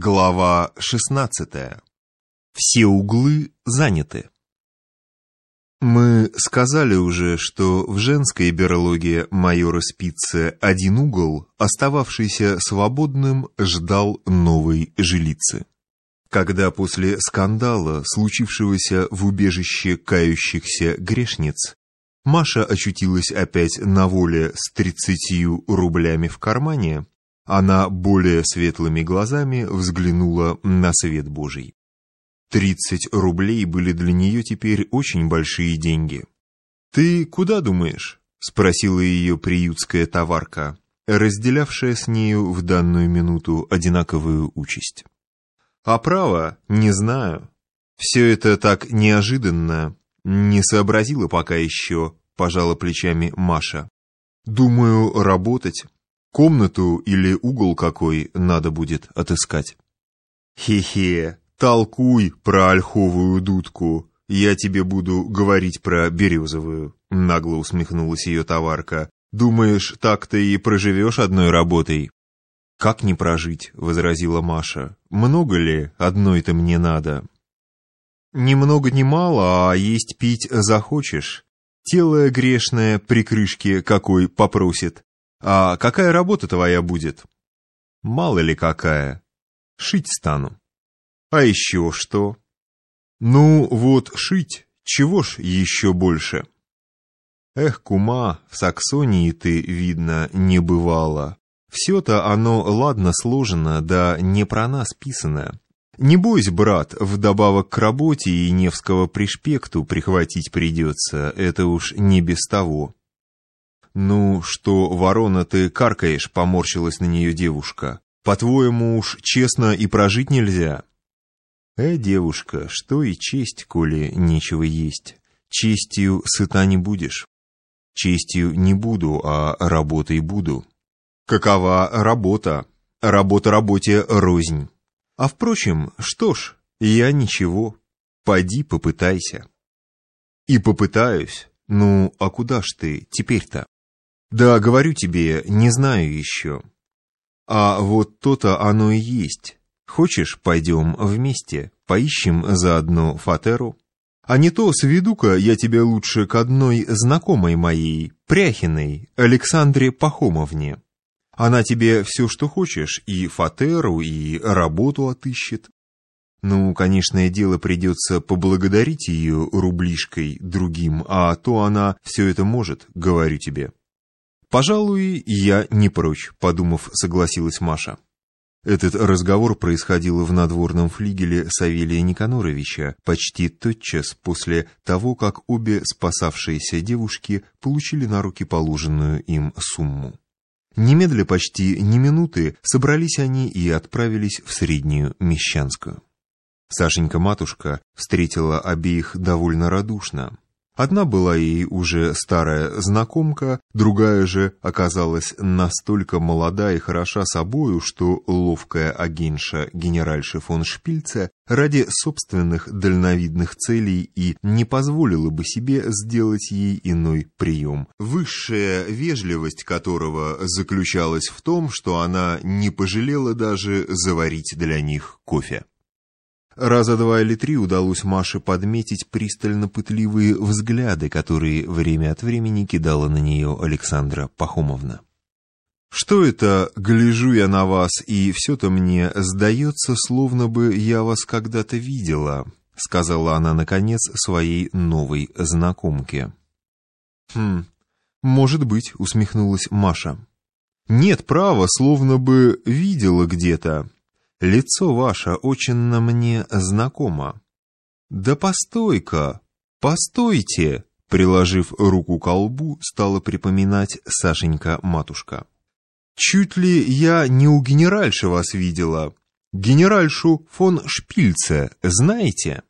Глава 16. Все углы заняты. Мы сказали уже, что в женской берлоге майора Спице один угол, остававшийся свободным, ждал новой жилицы. Когда после скандала, случившегося в убежище кающихся грешниц, Маша очутилась опять на воле с тридцатью рублями в кармане, она более светлыми глазами взглянула на свет Божий. Тридцать рублей были для нее теперь очень большие деньги. «Ты куда думаешь?» — спросила ее приютская товарка, разделявшая с нею в данную минуту одинаковую участь. «А право, не знаю. Все это так неожиданно. Не сообразила пока еще», — пожала плечами Маша. «Думаю, работать». Комнату или угол какой надо будет отыскать. Хе-хе, толкуй про ольховую дудку. Я тебе буду говорить про березовую. Нагло усмехнулась ее товарка. Думаешь, так ты и проживешь одной работой? Как не прожить, возразила Маша. Много ли одной-то мне надо? Ни много ни мало, а есть пить захочешь. Тело грешное при крышке какой попросит. «А какая работа твоя будет?» «Мало ли какая. Шить стану». «А еще что?» «Ну, вот шить. Чего ж еще больше?» «Эх, кума, в Саксонии ты, видно, не бывала. Все-то оно ладно сложено, да не про нас писано. Не бойся, брат, вдобавок к работе и Невского пришпекту прихватить придется, это уж не без того». «Ну, что, ворона, ты каркаешь?» — поморщилась на нее девушка. «По-твоему уж честно и прожить нельзя?» «Э, девушка, что и честь, коли нечего есть. Честью сыта не будешь. Честью не буду, а работой буду. Какова работа? Работа работе рознь. А впрочем, что ж, я ничего. Пойди попытайся». «И попытаюсь. Ну, а куда ж ты теперь-то?» Да, говорю тебе, не знаю еще. А вот то-то оно и есть. Хочешь, пойдем вместе, поищем заодно Фатеру? А не то сведу-ка я тебя лучше к одной знакомой моей, Пряхиной, Александре Пахомовне. Она тебе все, что хочешь, и Фатеру, и работу отыщет. Ну, конечное дело, придется поблагодарить ее рублишкой другим, а то она все это может, говорю тебе. «Пожалуй, я не прочь», — подумав, согласилась Маша. Этот разговор происходил в надворном флигеле Савелия Никаноровича почти тотчас после того, как обе спасавшиеся девушки получили на руки положенную им сумму. Немедля почти ни минуты собрались они и отправились в Среднюю Мещанскую. Сашенька-матушка встретила обеих довольно радушно. Одна была ей уже старая знакомка, другая же оказалась настолько молода и хороша собою, что ловкая агентша генеральши фон Шпильца ради собственных дальновидных целей и не позволила бы себе сделать ей иной прием, высшая вежливость которого заключалась в том, что она не пожалела даже заварить для них кофе. Раза два или три удалось Маше подметить пристально пытливые взгляды, которые время от времени кидала на нее Александра Пахомовна. «Что это, гляжу я на вас, и все-то мне сдается, словно бы я вас когда-то видела», сказала она, наконец, своей новой знакомке. «Хм, может быть», усмехнулась Маша. «Нет, права, словно бы видела где-то. Лицо ваше очень на мне знакомо. Да постой-ка, постойте, приложив руку к лбу, стала припоминать Сашенька-матушка. Чуть ли я не у генеральши вас видела. Генеральшу фон Шпильце, знаете?